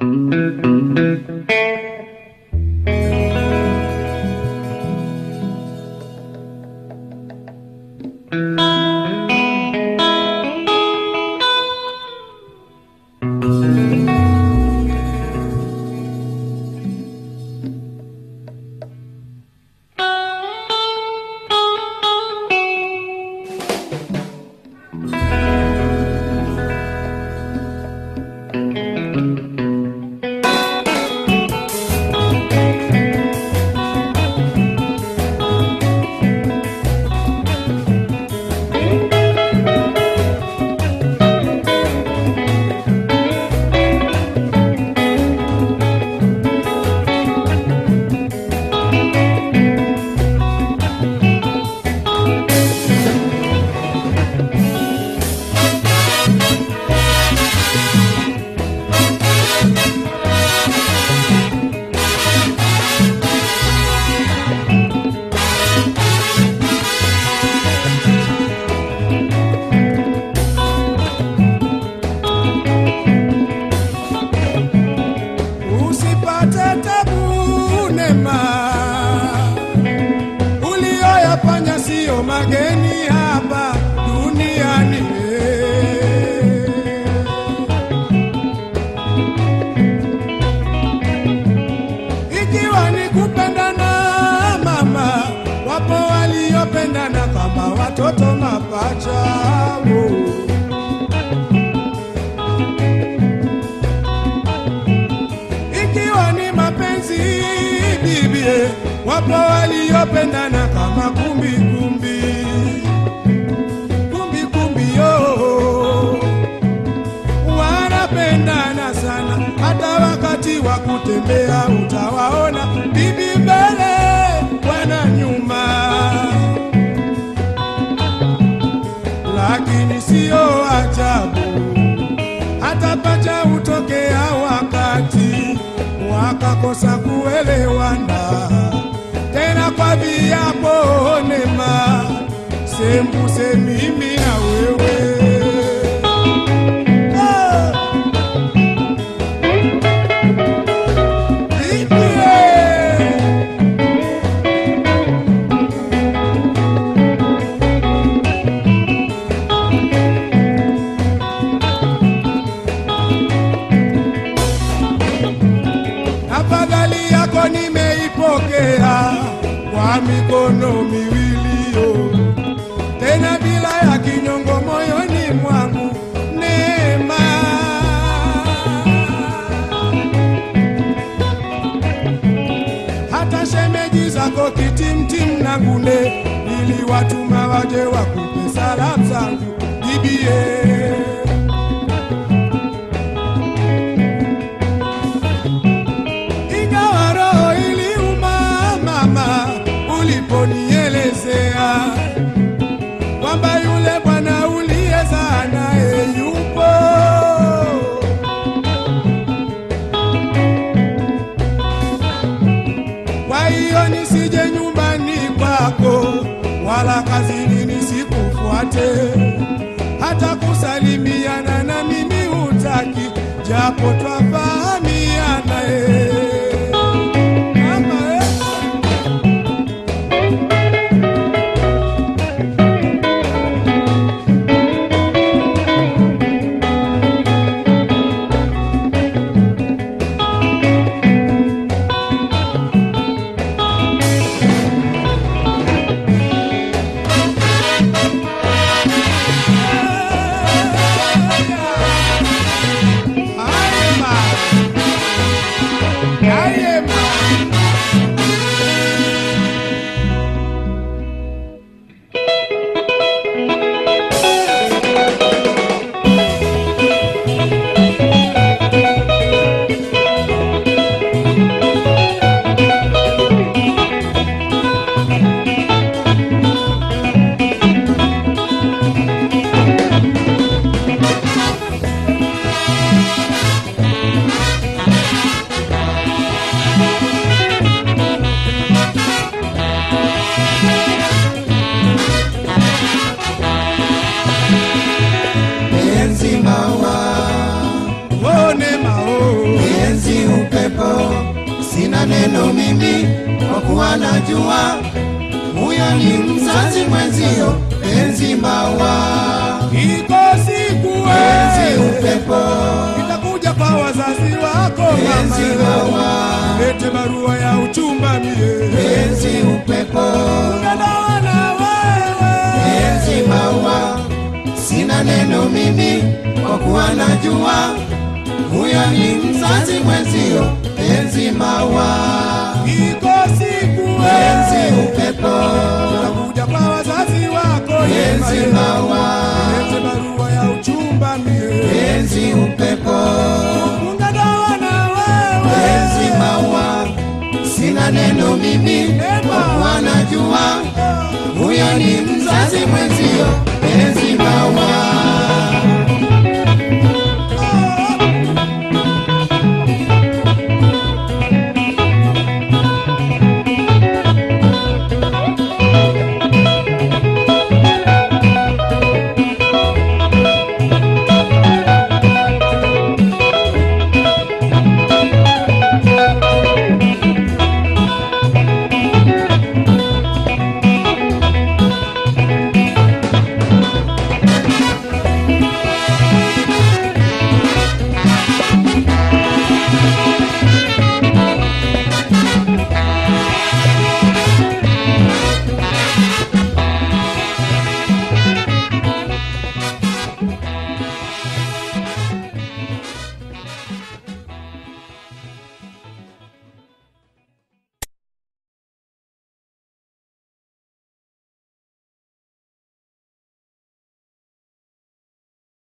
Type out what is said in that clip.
Müzik Ikiwa ni kupendana mama, wapo waliopendana kama watoto mapacha. Ikiwa ni mapenzi bibie, wapo waliopendana kama kumbi kumbi kutembea utawaona. Bibi mbele, bwana nyuma, lakini siyo ajabu hata pacha wakati wakakosa kuelewana. Tena kwa viapo nema sembuse mimi na wewe mikono miwili yo, tena bila ya kinyongo moyoni mwangu neema. Hata shemeji zako kitimtim na ngune, ili watuma waje wakupe salamu zangu bibie. Kusalimiana na mimi hutaki, japo twafahamiana Enzi mao upepo, sina neno mimi kwa kuwa najua huyo ni mzazi mwenzio, penzi mbawa. Iko siku wewe upepo, itakuja kwa wazazi wako mama. penzi mbawa. Lete barua ya uchumba mie. Mienzi upepo, Nanaona wewe. Mienzi mbawa. Sina neno mimi kwa kuwa najua huyo ni mzazi mwenzio, penzi mawa, iko siku penzi upepo, unakuja kwa wazazi wako, penzi mawa, penzi barua. Ya uchumba mie, penzi upepo, kufunga dawa na wewe, penzi mawa, sina neno mimi, kwa kuwa najua. Huyo ni mzazi mwenzio